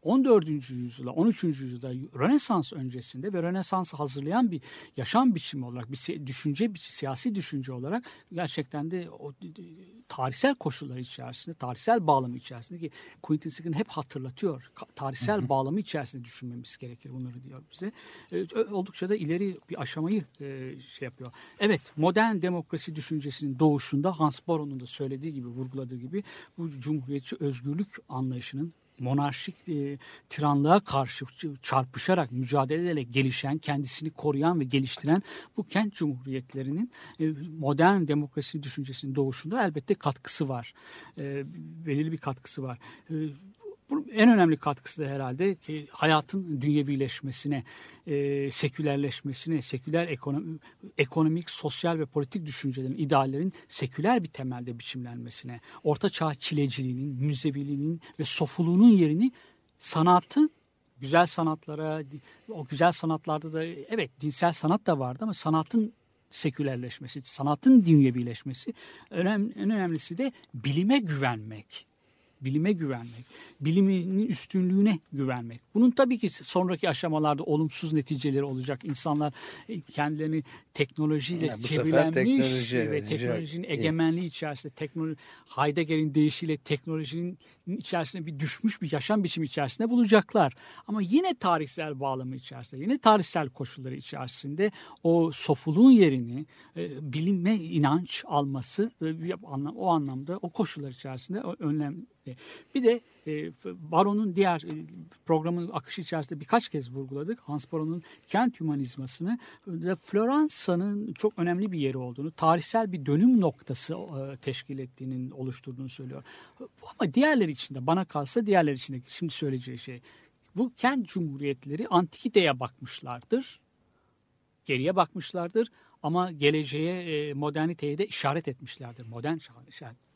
14. yüzyılda, 13. yüzyılda Rönesans öncesinde ve Rönesans'ı hazırlayan bir yaşam biçimi olarak, bir düşünce, bir siyasi düşünce olarak gerçekten de o tarihsel koşullar içerisinde, tarihsel bağlamı içerisinde ki Quentin Skinner hep hatırlatıyor. Tarihsel hı hı. bağlamı içerisinde düşünmemiz gerekir bunları diyor bize. Oldukça da ileri bir aşamayı e, şey yapıyor. Evet, modern demokrasi düşüncesinin doğuşunda Hans Baron'un da söylediği gibi, vurguladığı gibi bu cumhuriyetçi özgürlük anlayışının monarşik e, tiranlığa karşı çarpışarak, mücadele ederek gelişen, kendisini koruyan ve geliştiren bu kent cumhuriyetlerinin e, modern demokrasi düşüncesinin doğuşunda elbette katkısı var. E, belirli bir katkısı var. E, en önemli katkısı da herhalde ki hayatın dünyevileşmesine, e, sekülerleşmesine, seküler ekonomi, ekonomik, sosyal ve politik düşüncelerin, ideallerin seküler bir temelde biçimlenmesine, orta çağ çileciliğinin, müzeviliğinin ve sofuluğunun yerini sanatın güzel sanatlara, o güzel sanatlarda da evet dinsel sanat da vardı ama sanatın sekülerleşmesi, sanatın dünyevileşmesi, önemli, en önemlisi de bilime güvenmek bilime güvenmek, bilimin üstünlüğüne güvenmek. Bunun tabii ki sonraki aşamalarda olumsuz neticeleri olacak. İnsanlar e, kendilerini teknolojiyle yani çevrilenmiş teknoloji, ve teknolojinin evet. egemenliği içerisinde teknoloji, Heidegger'in deyişiyle teknolojinin içerisinde bir düşmüş bir yaşam biçimi içerisinde bulacaklar. Ama yine tarihsel bağlamı içerisinde, yine tarihsel koşulları içerisinde o sofuluğun yerini e, bilime inanç alması e, o anlamda o koşullar içerisinde önemli. Bir de e, Baron'un diğer e, programın akışı içerisinde birkaç kez vurguladık. Hans Baron'un kent hümanizmasını ve Floransa'nın çok önemli bir yeri olduğunu, tarihsel bir dönüm noktası e, teşkil ettiğinin oluşturduğunu söylüyor. Ama diğerleri içinde bana kalsa diğerleri içinde şimdi söyleyeceği şey bu kent cumhuriyetleri antikiteye bakmışlardır. Geriye bakmışlardır ama geleceğe moderniteye de işaret etmişlerdir. Modern işaret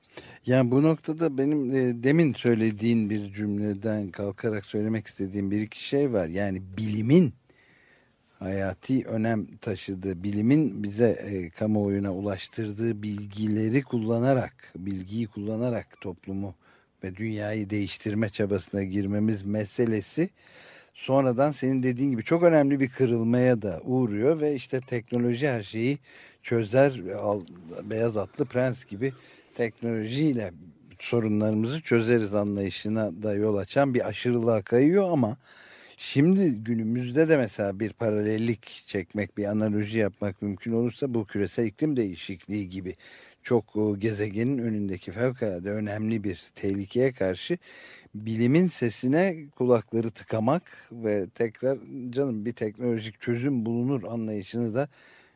yani bu noktada benim e, demin söylediğin bir cümleden kalkarak söylemek istediğim bir iki şey var. Yani bilimin hayati önem taşıdığı, bilimin bize e, kamuoyuna ulaştırdığı bilgileri kullanarak, bilgiyi kullanarak toplumu ve dünyayı değiştirme çabasına girmemiz meselesi sonradan senin dediğin gibi çok önemli bir kırılmaya da uğruyor ve işte teknoloji her şeyi çözer, beyaz atlı prens gibi teknolojiyle sorunlarımızı çözeriz anlayışına da yol açan bir aşırılığa kayıyor ama şimdi günümüzde de mesela bir paralellik çekmek, bir analoji yapmak mümkün olursa bu küresel iklim değişikliği gibi çok gezegenin önündeki fevkalade önemli bir tehlikeye karşı bilimin sesine kulakları tıkamak ve tekrar canım bir teknolojik çözüm bulunur anlayışını da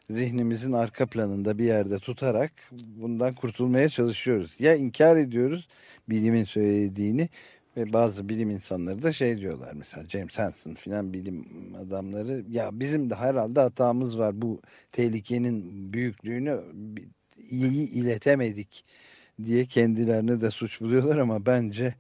zihnimizin arka planında bir yerde tutarak bundan kurtulmaya çalışıyoruz. Ya inkar ediyoruz bilimin söylediğini ve bazı bilim insanları da şey diyorlar mesela James Hansen filan bilim adamları ya bizim de herhalde hatamız var bu tehlikenin büyüklüğünü iyi iletemedik diye kendilerine de suç buluyorlar ama bence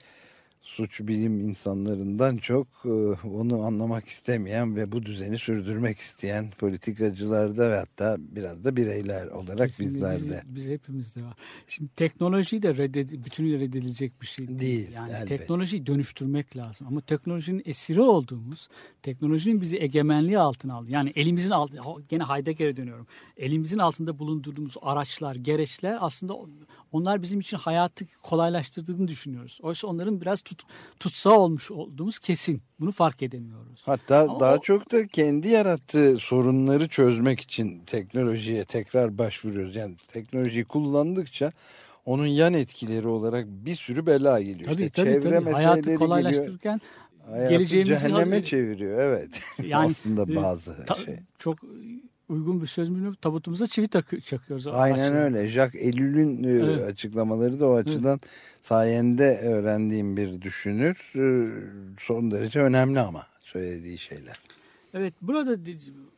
suç bilim insanlarından çok e, onu anlamak istemeyen ve bu düzeni sürdürmek isteyen politikacılarda ve hatta biraz da bireyler olarak Kesinlikle bizlerde. Biz, biz hepimizde var. Şimdi teknoloji de redded, bütünüyle reddedilecek bir şey değil. değil yani elbette. teknolojiyi dönüştürmek lazım. Ama teknolojinin esiri olduğumuz, teknolojinin bizi egemenliği altına aldı. Yani elimizin altında, gene Heidegger'e dönüyorum. Elimizin altında bulundurduğumuz araçlar, gereçler aslında onlar bizim için hayatı kolaylaştırdığını düşünüyoruz. Oysa onların biraz tut, tutsağı olmuş olduğumuz kesin. Bunu fark edemiyoruz. Hatta Ama daha o... çok da kendi yarattığı sorunları çözmek için teknolojiye tekrar başvuruyoruz. Yani teknolojiyi kullandıkça onun yan etkileri olarak bir sürü bela geliyor. Tabii işte tabii. Çevre tabii. Hayatı kolaylaştırırken geliyor. geleceğimizi cehenneme çeviriyor. Evet. Yani aslında e, bazı ta, şey. Çok uygun bir söz mü tabutumuza çivi takı, çakıyoruz. Aynen açıdan. öyle. Jacques Ellul'ün e, evet. açıklamaları da o açıdan evet. sayende öğrendiğim bir düşünür. E, son derece önemli ama söylediği şeyler. Evet burada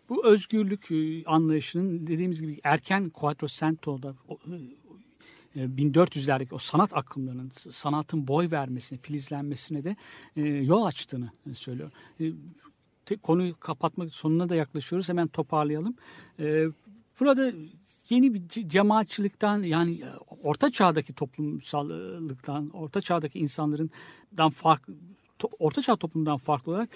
bu özgürlük anlayışının dediğimiz gibi erken Quattrocento'da 1400'lerdeki o sanat akımlarının sanatın boy vermesine, filizlenmesine de yol açtığını söylüyor konuyu kapatmak sonuna da yaklaşıyoruz. Hemen toparlayalım. E, burada yeni bir cemaatçilikten yani orta çağdaki toplumsallıktan, orta çağdaki insanlarından farklı orta çağ toplumundan farklı olarak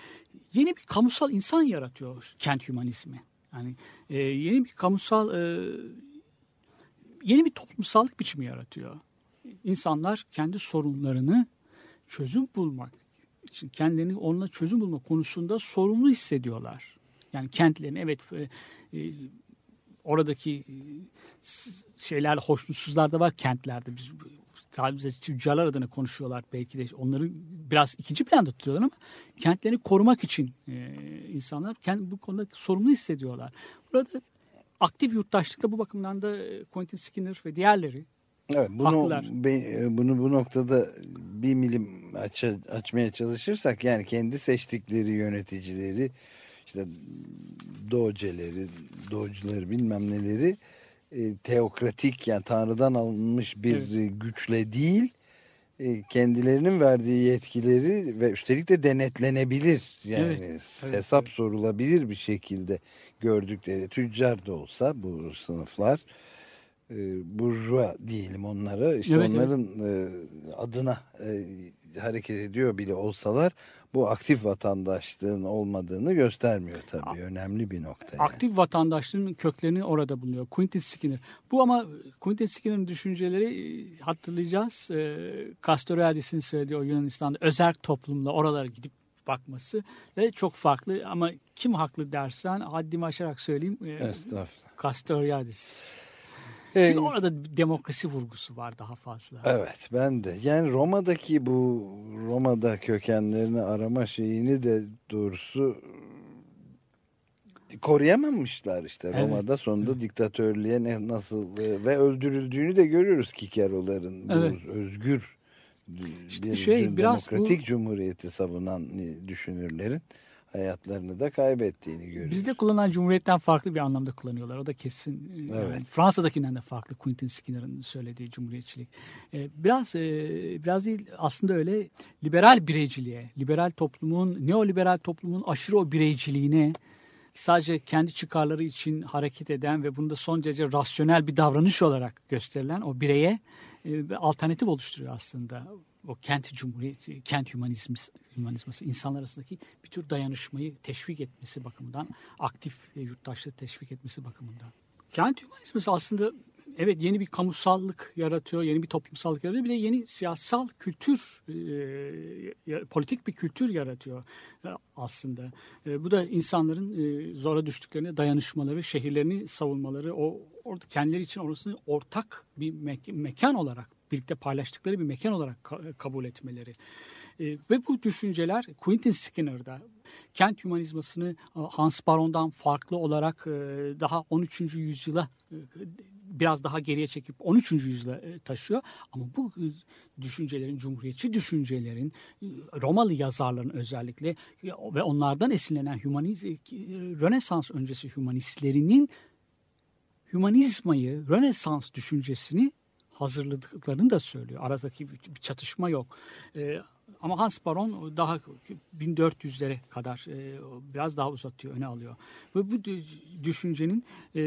yeni bir kamusal insan yaratıyor kent hümanizmi. Yani e, yeni bir kamusal e, yeni bir toplumsallık biçimi yaratıyor. İnsanlar kendi sorunlarını çözüm bulmak kendilerini onunla çözüm bulma konusunda sorumlu hissediyorlar. Yani kentlerini evet e, e, oradaki e, şeyler hoşnutsuzlar da var kentlerde. Biz sadece tüccarlar adına konuşuyorlar belki de onları biraz ikinci planda tutuyorlar ama kentlerini korumak için e, insanlar kendi bu konuda sorumlu hissediyorlar. Burada aktif yurttaşlıkla bu bakımdan da e, Quentin Skinner ve diğerleri Evet, bunu, be, bunu bu noktada bir milim aç, açmaya çalışırsak yani kendi seçtikleri yöneticileri işte doğceleri, doğcuları bilmem neleri e, teokratik yani Tanrı'dan alınmış bir evet. güçle değil e, kendilerinin verdiği yetkileri ve üstelik de denetlenebilir yani evet. hesap evet. sorulabilir bir şekilde gördükleri tüccar da olsa bu sınıflar e, burjuva diyelim onlara işte evet, onların evet. E, adına e, hareket ediyor bile olsalar bu aktif vatandaşlığın olmadığını göstermiyor tabii. Önemli bir nokta. Yani. Aktif vatandaşlığın köklerini orada buluyor. Quentin Skinner. Bu ama Quentin Skinner'ın düşünceleri e, hatırlayacağız. Castoriadis'in söylediği o Yunanistan'da özel toplumla oralara gidip bakması ve çok farklı ama kim haklı dersen haddimi aşarak söyleyeyim. Estağfurullah. Castoriadis. Çünkü orada demokrasi vurgusu var daha fazla. Evet ben de. Yani Roma'daki bu Roma'da kökenlerini arama şeyini de doğrusu koruyamamışlar işte Roma'da evet, sonunda evet. diktatörlüğe ne, nasıl ve öldürüldüğünü de görüyoruz Kikeroların evet. özgür işte bir, şey, biraz demokratik bu... cumhuriyeti savunan düşünürlerin hayatlarını da kaybettiğini görüyoruz. Bizde kullanılan cumhuriyetten farklı bir anlamda kullanıyorlar. O da kesin. Evet. Yani Fransa'dakinden de farklı Quentin Skinner'ın söylediği cumhuriyetçilik. Ee, biraz e, biraz değil aslında öyle liberal bireyciliğe, liberal toplumun, neoliberal toplumun aşırı o bireyciliğine sadece kendi çıkarları için hareket eden ve bunda son derece rasyonel bir davranış olarak gösterilen o bireye e, alternatif oluşturuyor aslında o kent cumhuriyeti, kent hümanizması insanlar arasındaki bir tür dayanışmayı teşvik etmesi bakımından, aktif yurttaşlığı teşvik etmesi bakımından. Kent hümanizması aslında evet yeni bir kamusallık yaratıyor, yeni bir toplumsallık yaratıyor. Bir de yeni siyasal kültür, e, politik bir kültür yaratıyor e, aslında. E, bu da insanların e, zora düştüklerine dayanışmaları, şehirlerini savunmaları, o orada kendileri için orasını ortak bir me- mekan olarak birlikte paylaştıkları bir mekan olarak ka- kabul etmeleri. E, ve bu düşünceler Quentin Skinner'da kent hümanizmasını e, Hans Baron'dan farklı olarak e, daha 13. yüzyıla e, biraz daha geriye çekip 13. yüzyıla taşıyor. Ama bu düşüncelerin, cumhuriyetçi düşüncelerin, Romalı yazarların özellikle ve onlardan esinlenen hümaniz, Rönesans öncesi hümanistlerinin hümanizmayı, Rönesans düşüncesini hazırladıklarını da söylüyor. Aradaki bir, çatışma yok. E, ama Hans Baron daha 1400'lere kadar e, biraz daha uzatıyor, öne alıyor. Ve bu düşüncenin e,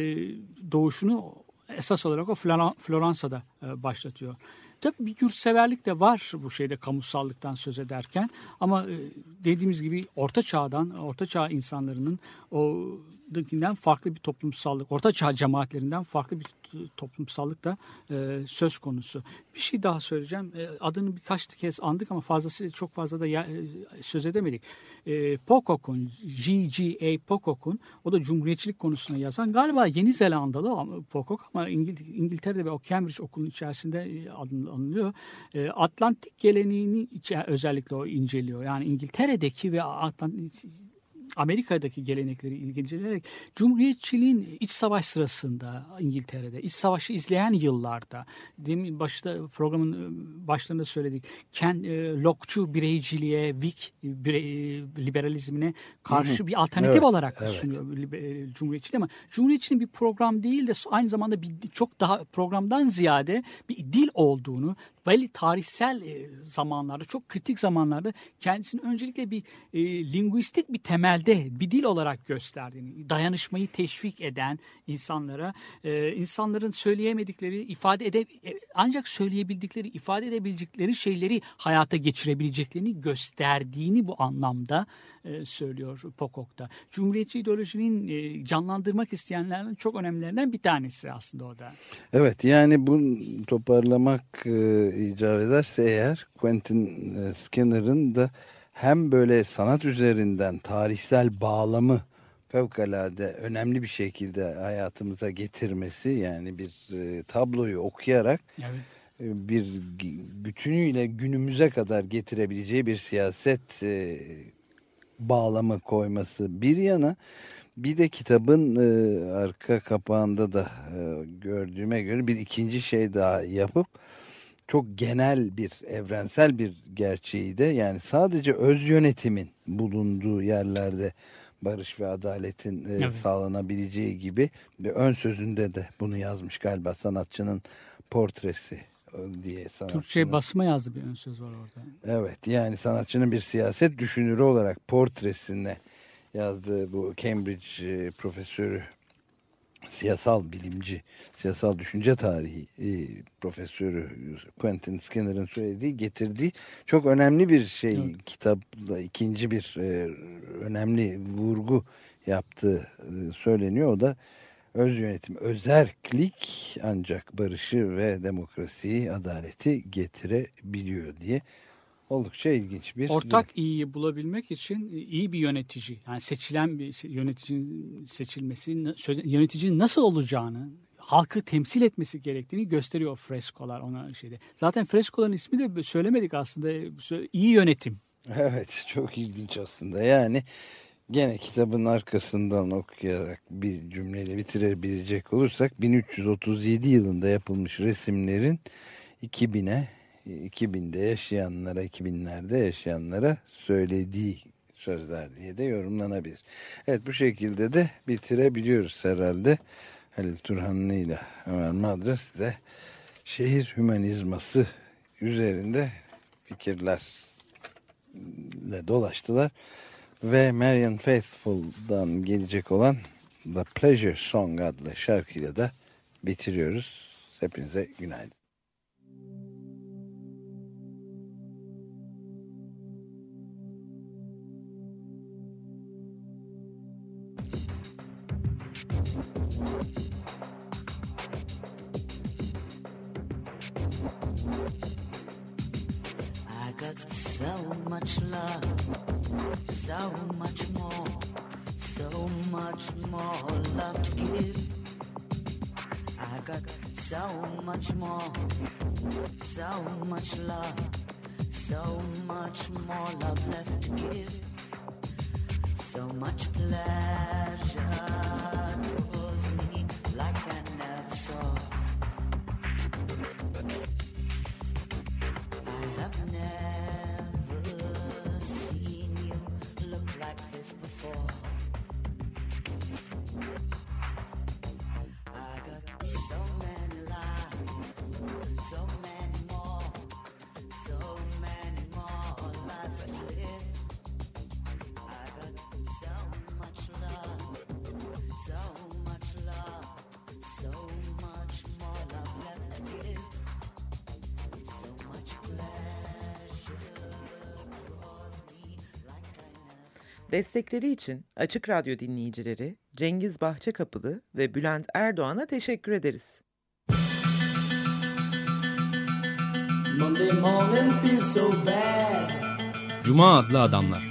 doğuşunu esas olarak o Floransa'da e, başlatıyor. Tabii bir yurtseverlik de var bu şeyde kamusallıktan söz ederken ama e, dediğimiz gibi orta çağdan, orta çağ insanlarının o çağdakinden farklı bir toplumsallık, orta çağ cemaatlerinden farklı bir toplumsallık da e, söz konusu. Bir şey daha söyleyeceğim. E, adını birkaç kez andık ama fazlası çok fazla da ya, e, söz edemedik. E, Pocock'un, G.G.A. Pocock'un o da cumhuriyetçilik konusuna yazan galiba Yeni Zelandalı Pocock ama İngil İngiltere'de ve o Cambridge okulun içerisinde e, anılıyor. E, Atlantik geleneğini özellikle o inceliyor. Yani İngiltere'deki ve Atlantik Amerika'daki gelenekleri ilgilenerek Cumhuriyetçiliğin iç savaş sırasında İngiltere'de, iç savaşı izleyen yıllarda, demin başta programın ıı, başlarında söyledik, Ken e, Locke'cu bireyciliğe, Whig birey, liberalizmine karşı bir alternatif evet, olarak evet. sunuyor e, Cumhuriyetçiliği. Ama Cumhuriyetçiliğin bir program değil de aynı zamanda bir çok daha programdan ziyade bir dil olduğunu, belli tarihsel e, zamanlarda, çok kritik zamanlarda kendisini öncelikle bir e, linguistik bir temelde bir dil olarak gösterdiğini, dayanışmayı teşvik eden insanlara, e, insanların söyleyemedikleri, ifade ede e, ancak söyleyebildikleri, ifade edebilecekleri şeyleri hayata geçirebileceklerini gösterdiğini bu anlamda e, söylüyor Pokok'ta. Cumhuriyetçi ideolojinin e, canlandırmak isteyenlerin çok önemlilerinden bir tanesi aslında o da. Evet yani bu toparlamak e, icap ederse eğer Quentin Skinner'ın da hem böyle sanat üzerinden tarihsel bağlamı fevkalade önemli bir şekilde hayatımıza getirmesi yani bir e, tabloyu okuyarak evet. e, bir bütünüyle günümüze kadar getirebileceği bir siyaset e, bağlamı koyması bir yana bir de kitabın e, arka kapağında da e, gördüğüme göre bir ikinci şey daha yapıp çok genel bir evrensel bir gerçeği de yani sadece öz yönetimin bulunduğu yerlerde barış ve adaletin e, evet. sağlanabileceği gibi bir ön sözünde de bunu yazmış galiba sanatçının portresi diye Türkçe basma yazdı bir ön söz var orada. Evet yani sanatçının bir siyaset düşünürü olarak portresine yazdığı bu Cambridge e, profesörü siyasal bilimci, siyasal düşünce tarihi e, profesörü Quentin Skinner'ın söylediği, getirdiği çok önemli bir şey evet. kitapla ikinci bir e, önemli vurgu yaptığı e, söyleniyor. O da öz yönetim, özerklik ancak barışı ve demokrasiyi, adaleti getirebiliyor diye. Oldukça ilginç bir... Ortak iyiyi bulabilmek için iyi bir yönetici, yani seçilen bir yöneticinin seçilmesi, yöneticinin nasıl olacağını, halkı temsil etmesi gerektiğini gösteriyor freskolar ona şeyde. Zaten freskoların ismi de söylemedik aslında iyi yönetim. Evet çok ilginç aslında yani Gene kitabın arkasından okuyarak bir cümleyle bitirebilecek olursak 1337 yılında yapılmış resimlerin 2000'e 2000'de yaşayanlara 2000'lerde yaşayanlara söylediği sözler diye de yorumlanabilir. Evet bu şekilde de bitirebiliyoruz herhalde. Halil Turhanlı ile Ömer Madra size şehir hümanizması üzerinde fikirlerle dolaştılar ve Marian Faithful'dan gelecek olan The Pleasure Song adlı şarkıyla da bitiriyoruz. Hepinize günaydın. So much more, so much more love to give. I got so much more, so much love, so much more love left to give. So much pleasure Destekleri için Açık Radyo dinleyicileri Cengiz Bahçekapılı ve Bülent Erdoğan'a teşekkür ederiz. Cuma adlı adamlar.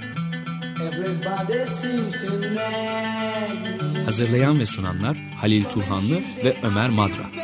Hazırlayan ve sunanlar Halil Turhanlı ve Ömer Madra.